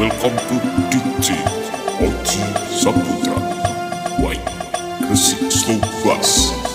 Welcome to DJ Oji Saputra White Classic Slow Bass